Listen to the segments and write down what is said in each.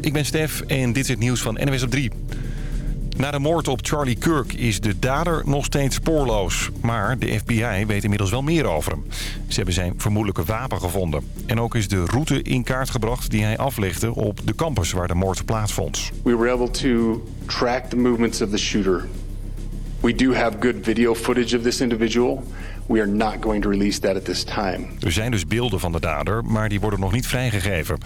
Ik ben Stef en dit is het nieuws van NWS op 3. Na de moord op Charlie Kirk is de dader nog steeds spoorloos. Maar de FBI weet inmiddels wel meer over hem. Ze hebben zijn vermoedelijke wapen gevonden. En ook is de route in kaart gebracht die hij aflegde op de campus waar de moord plaatsvond. We were able to track the movements of the shooter. We do have good video footage of this individual. We are not going to release that at this time. Er zijn dus beelden van de dader, maar die worden nog niet vrijgegeven.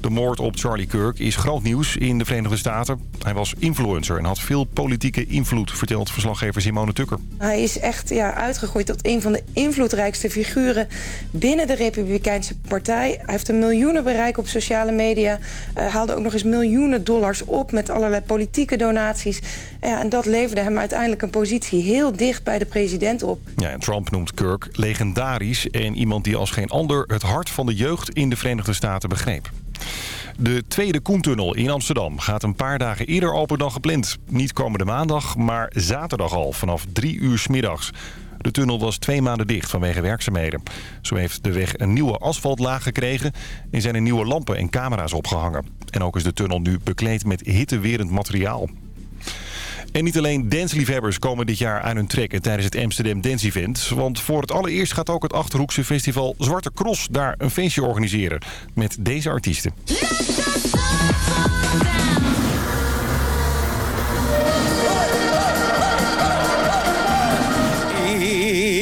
De moord op Charlie Kirk is groot nieuws in de Verenigde Staten. Hij was influencer en had veel politieke invloed, vertelt verslaggever Simone Tukker. Hij is echt ja, uitgegroeid tot een van de invloedrijkste figuren binnen de Republikeinse Partij. Hij heeft een miljoenen bereik op sociale media. Uh, haalde ook nog eens miljoenen dollars op met allerlei politieke donaties. Ja, en dat leverde hem uiteindelijk een positie heel dicht bij de president op. Ja, en Trump noemt Kirk legendarisch en iemand die als geen ander het hart van de jeugd in de Verenigde Staten begreep. De tweede Koentunnel in Amsterdam gaat een paar dagen eerder open dan gepland. Niet komende maandag, maar zaterdag al, vanaf drie uur s middags. De tunnel was twee maanden dicht vanwege werkzaamheden. Zo heeft de weg een nieuwe asfaltlaag gekregen en zijn er nieuwe lampen en camera's opgehangen. En ook is de tunnel nu bekleed met hittewerend materiaal. En niet alleen dansliefhebbers komen dit jaar aan hun trekken tijdens het Amsterdam Dance Event. Want voor het allereerst gaat ook het Achterhoekse festival Zwarte Cross daar een feestje organiseren. Met deze artiesten.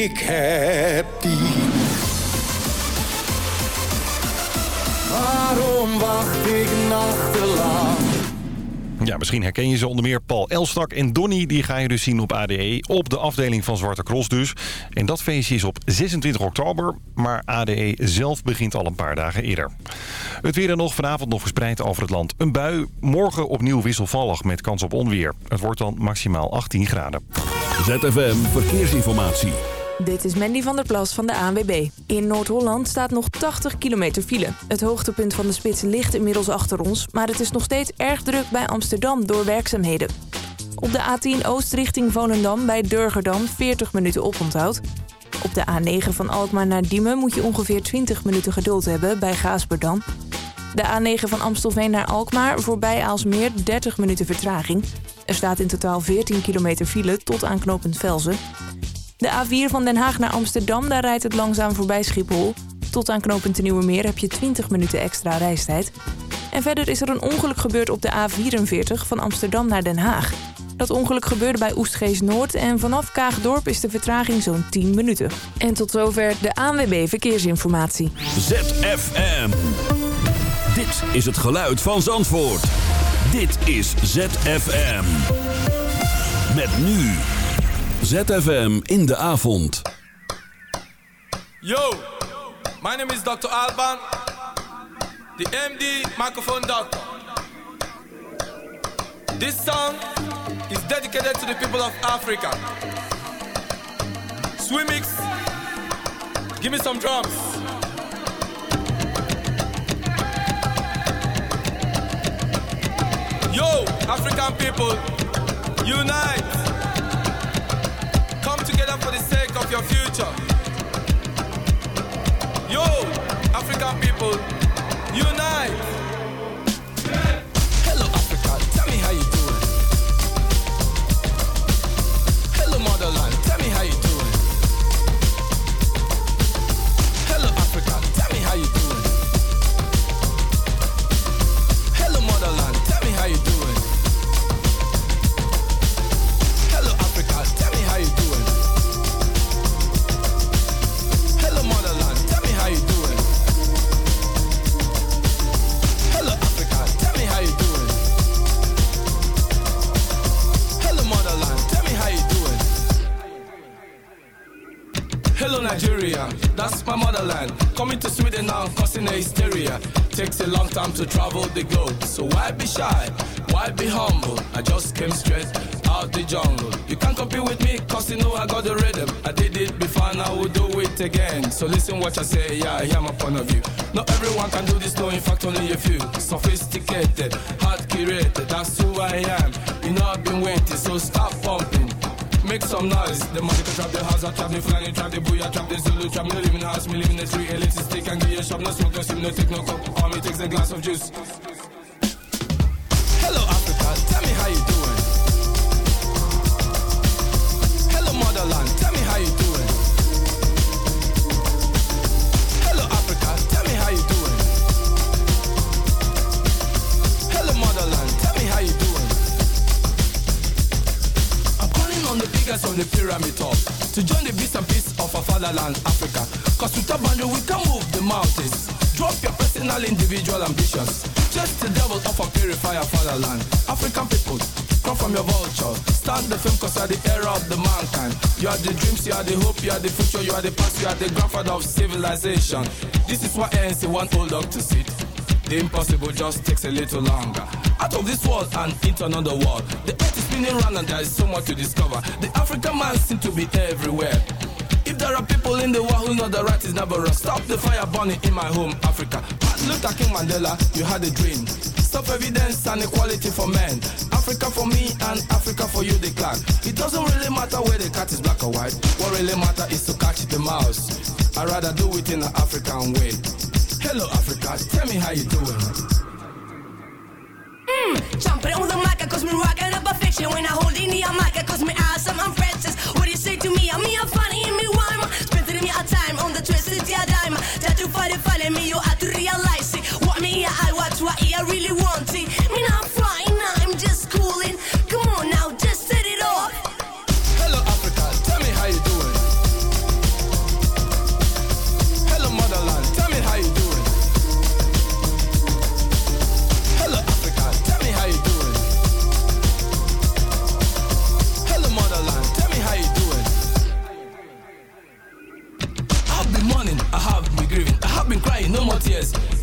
Ik heb die. Ja, misschien herken je ze onder meer Paul Elstak en Donny. Die ga je dus zien op ADE, op de afdeling van Zwarte Cross dus. En dat feestje is op 26 oktober, maar ADE zelf begint al een paar dagen eerder. Het weer dan nog vanavond nog verspreid over het land. Een bui, morgen opnieuw wisselvallig met kans op onweer. Het wordt dan maximaal 18 graden. ZFM Verkeersinformatie. Dit is Mandy van der Plas van de ANWB. In Noord-Holland staat nog 80 kilometer file. Het hoogtepunt van de spits ligt inmiddels achter ons... maar het is nog steeds erg druk bij Amsterdam door werkzaamheden. Op de A10 Oost richting Volendam bij Durgerdam 40 minuten oponthoud. Op de A9 van Alkmaar naar Diemen moet je ongeveer 20 minuten geduld hebben bij Gaasperdam. De A9 van Amstelveen naar Alkmaar voorbij Aalsmeer 30 minuten vertraging. Er staat in totaal 14 kilometer file tot aan knooppunt Velzen... De A4 van Den Haag naar Amsterdam, daar rijdt het langzaam voorbij Schiphol. Tot aan knooppunt de Nieuwe Meer heb je 20 minuten extra reistijd. En verder is er een ongeluk gebeurd op de A44 van Amsterdam naar Den Haag. Dat ongeluk gebeurde bij Oestgeest Noord en vanaf Kaagdorp is de vertraging zo'n 10 minuten. En tot zover de ANWB Verkeersinformatie. ZFM. Dit is het geluid van Zandvoort. Dit is ZFM. Met nu... ZFM in de avond. Yo, my name is Dr. Alban, the MD microphone doctor. This song is dedicated to the people of Africa. Swimmix, give me some drums. Yo, African people, unite! For the sake of your future. Yo, African people, unite! I say, yeah, I am a point of view. Not everyone can do this, no, in fact, only a few. Sophisticated, hard curated, that's who I am. You know I've been waiting, so stop pumping. Make some noise. The money can trap the house, I trap the flying, trap the booyah, trap the Zulu, trap me live in the house, me live in the street, elitist stick and give you a shop, no smoke, no sim, no take no cup. All me takes a glass of juice. Personal, individual ambitions. Just the devil of our purifier fatherland. African people, come from your vulture. Start the film cause you are the era of the mankind. You are the dreams, you are the hope, you are the future, you are the past, you are the grandfather of civilization. This is why ANC want old dog to sit. The impossible just takes a little longer. Out of this world and into another world. The earth is spinning round and there is so much to discover. The African man seems to be everywhere. If there are people in the world who know the right is never wrong, stop the fire burning in my home, Africa. Luther King Mandela, you had a dream. Stop evidence and equality for men. Africa for me and Africa for you, the clan. It doesn't really matter where the cat is black or white. What really matters is to catch the mouse. I'd rather do it in an African way. Hello, Africa. Tell me how you doing. Mmm, jumping on the mic, cause me rockin' up a fiction. When I hold in the mic, cause me awesome, I'm Francis. What do you say to me? I'm me, I'm funny, and me rhyme. Spending me a time on the twisted yeah, dime. Find it funny, me, you Hello, Africa. Tell me how you doing. Hello, motherland. Tell me how you doing. Hello, Africa. Tell me how you doing. Hello, motherland. Tell me how you doing. I've been mourning, I have been grieving, I have been crying, no more tears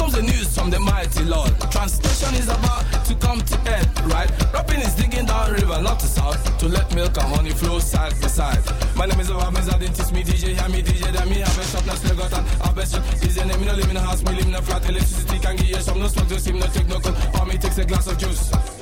Comes the news from the mighty Lord. Translation is about to come to end, right? Rapping is digging down river, not to south, to let milk and honey flow side by side. My name is Obama, I didn't teach me DJ, hear me DJ, then me have a shop, now still got an shop. Is your name, no live in a house, me live in a flat, electricity can give you some, no smoke, no steam, no take no cold, or me takes a glass of juice.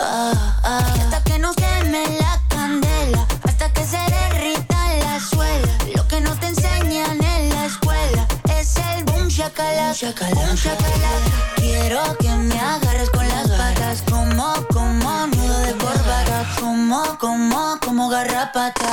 Hasta que nos queme la candela. Hasta que se derrita la suela. Lo que no te enseñan en la escuela es el boom shakalaka. Shakalaka. Quiero que me agarres con las patas. Como, como nudo de corbata. Como, como, como garrapata.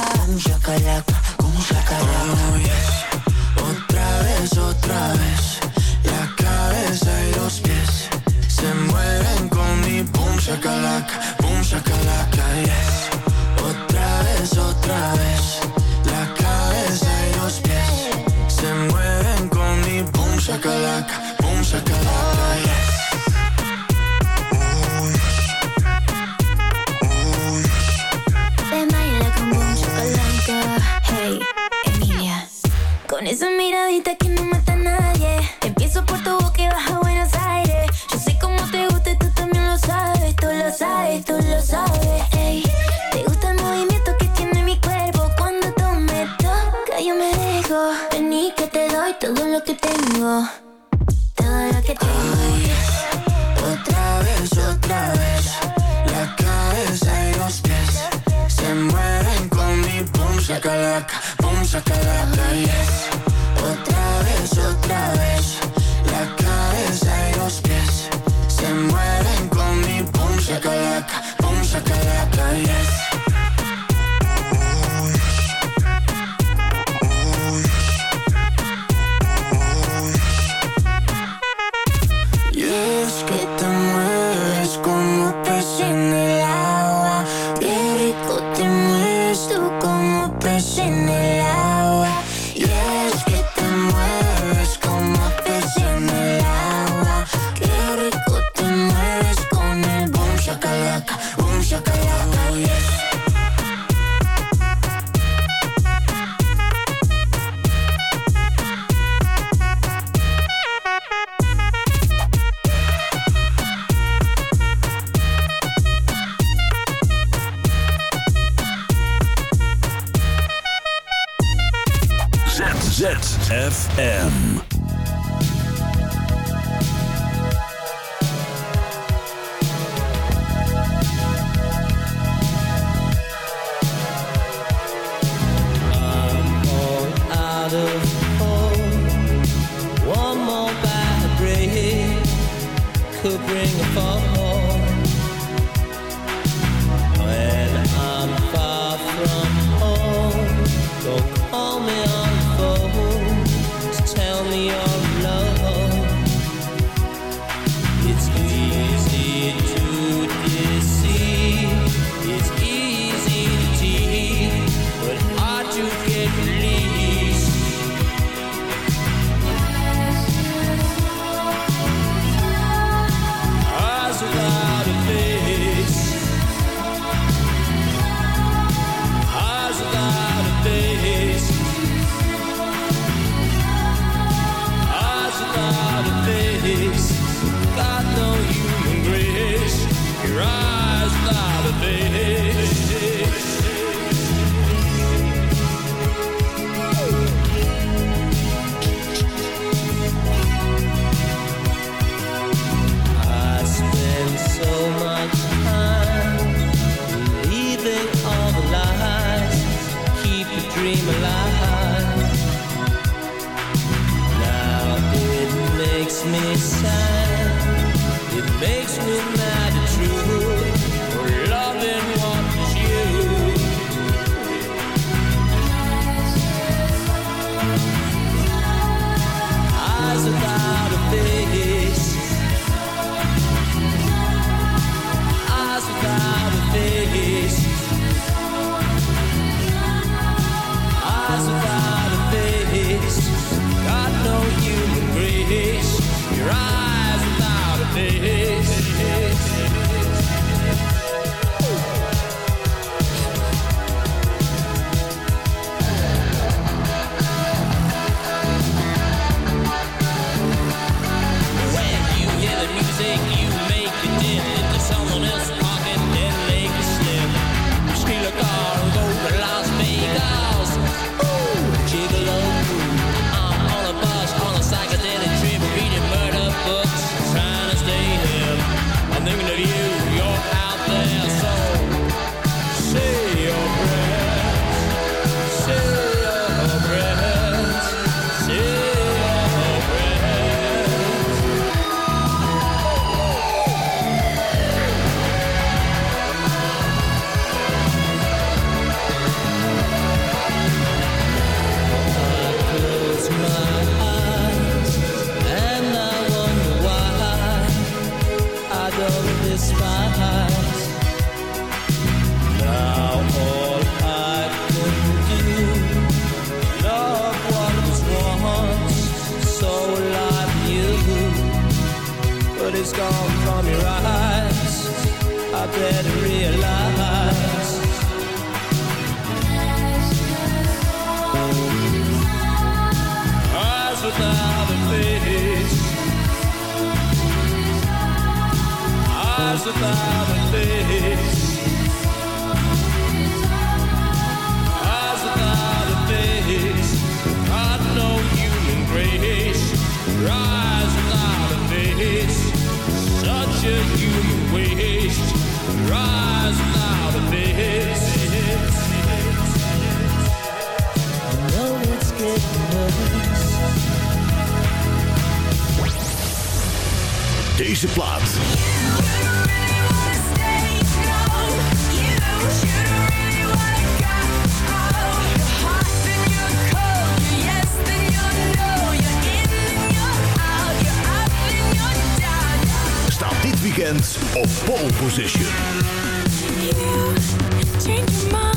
is gone from your eyes. I better realize. Eyes without a face. Eyes without a face. Eyes without a face. I know human grace pressure you Deze weekend op pole position. You change your mind.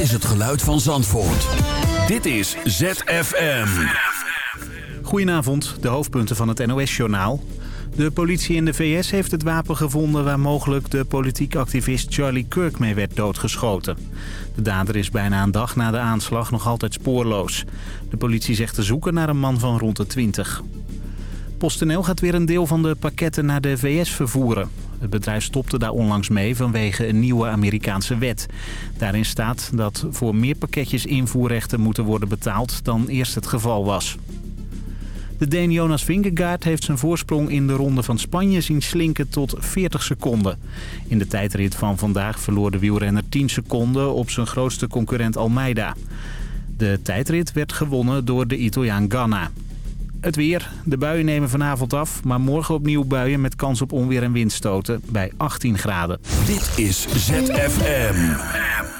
is het geluid van Zandvoort. Dit is ZFM. Goedenavond, de hoofdpunten van het NOS-journaal. De politie in de VS heeft het wapen gevonden waar mogelijk de politiek activist Charlie Kirk mee werd doodgeschoten. De dader is bijna een dag na de aanslag nog altijd spoorloos. De politie zegt te zoeken naar een man van rond de 20. PostNL gaat weer een deel van de pakketten naar de VS vervoeren. Het bedrijf stopte daar onlangs mee vanwege een nieuwe Amerikaanse wet. Daarin staat dat voor meer pakketjes invoerrechten moeten worden betaald dan eerst het geval was. De Deen Jonas Vingegaard heeft zijn voorsprong in de ronde van Spanje zien slinken tot 40 seconden. In de tijdrit van vandaag verloor de wielrenner 10 seconden op zijn grootste concurrent Almeida. De tijdrit werd gewonnen door de Italiaan Ganna. Het weer. De buien nemen vanavond af, maar morgen opnieuw buien met kans op onweer en windstoten bij 18 graden. Dit is ZFM.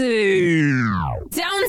down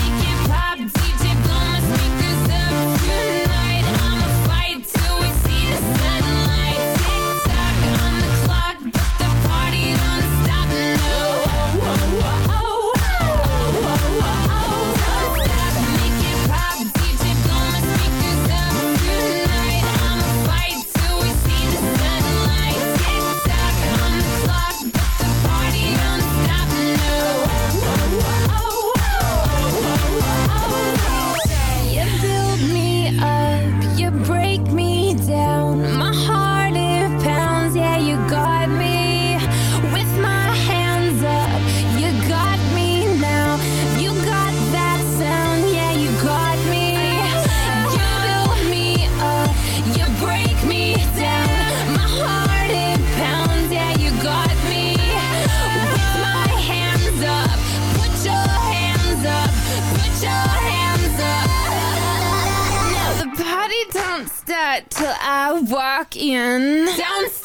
walk in. Downstairs.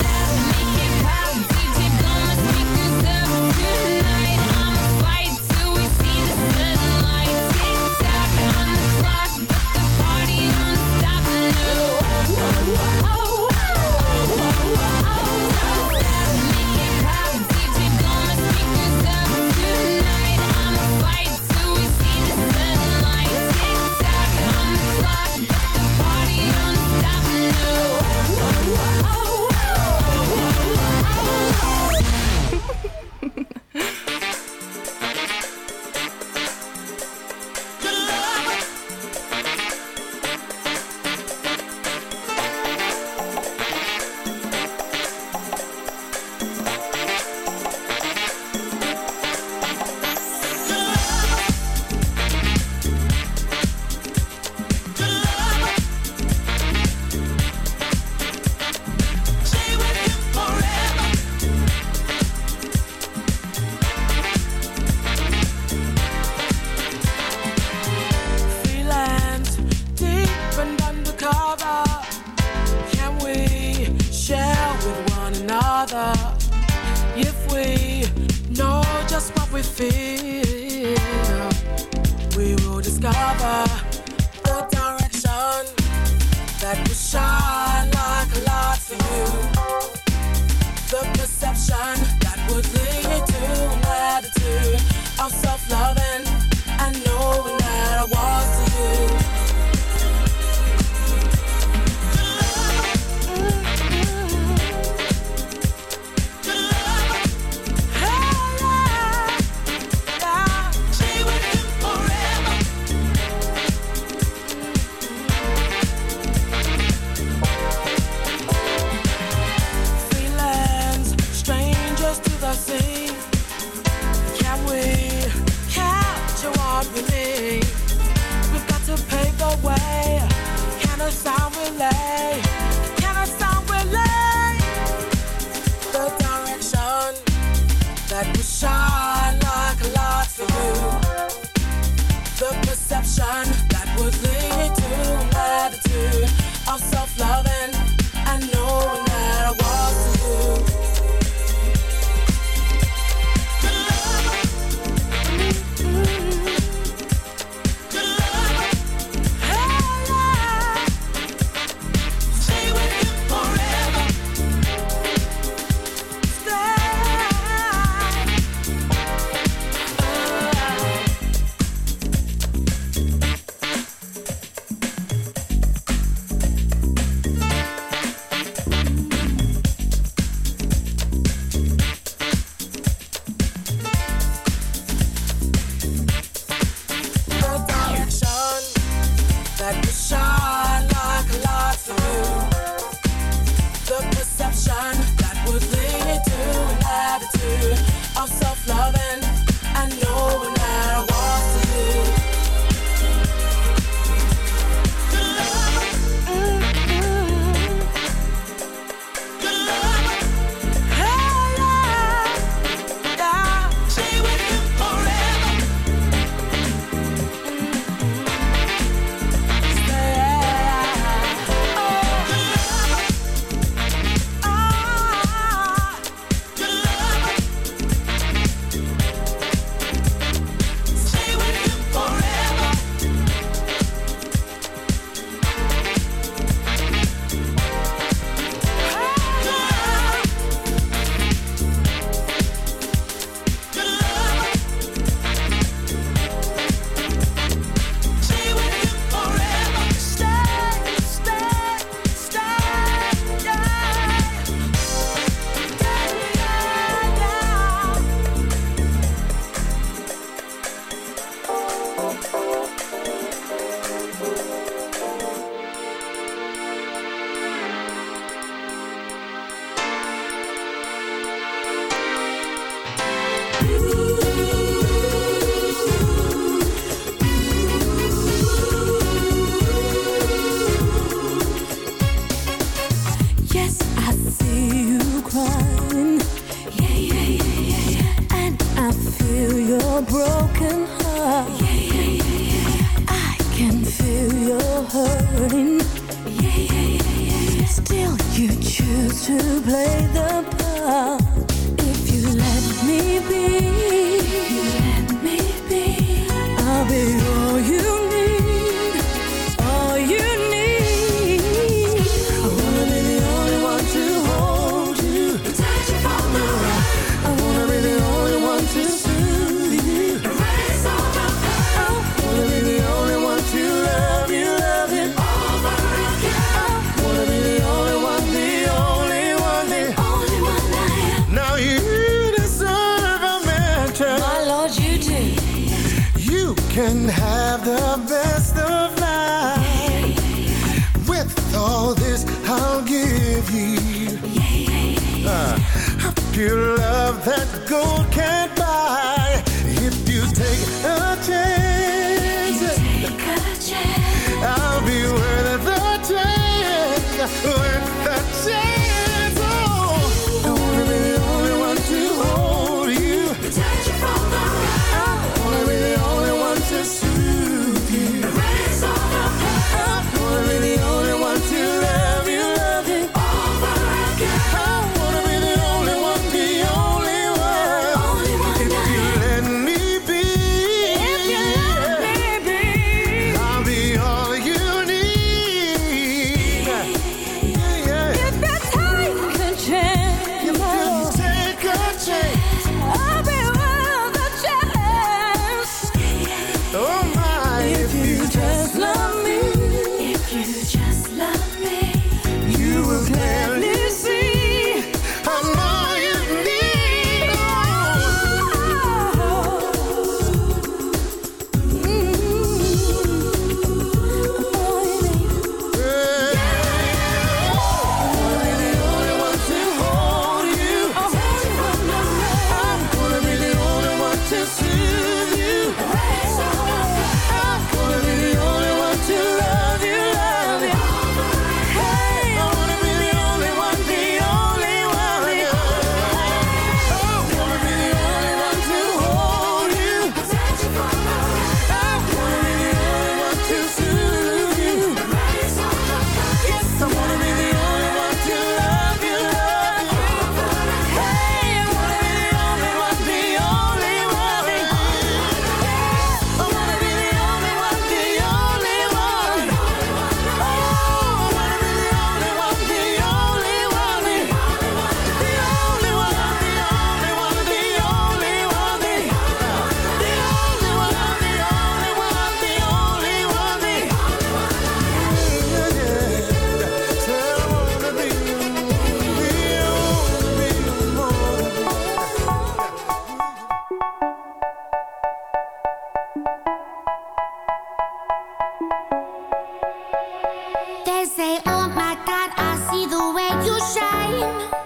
They say, oh my God, I see the way you shine.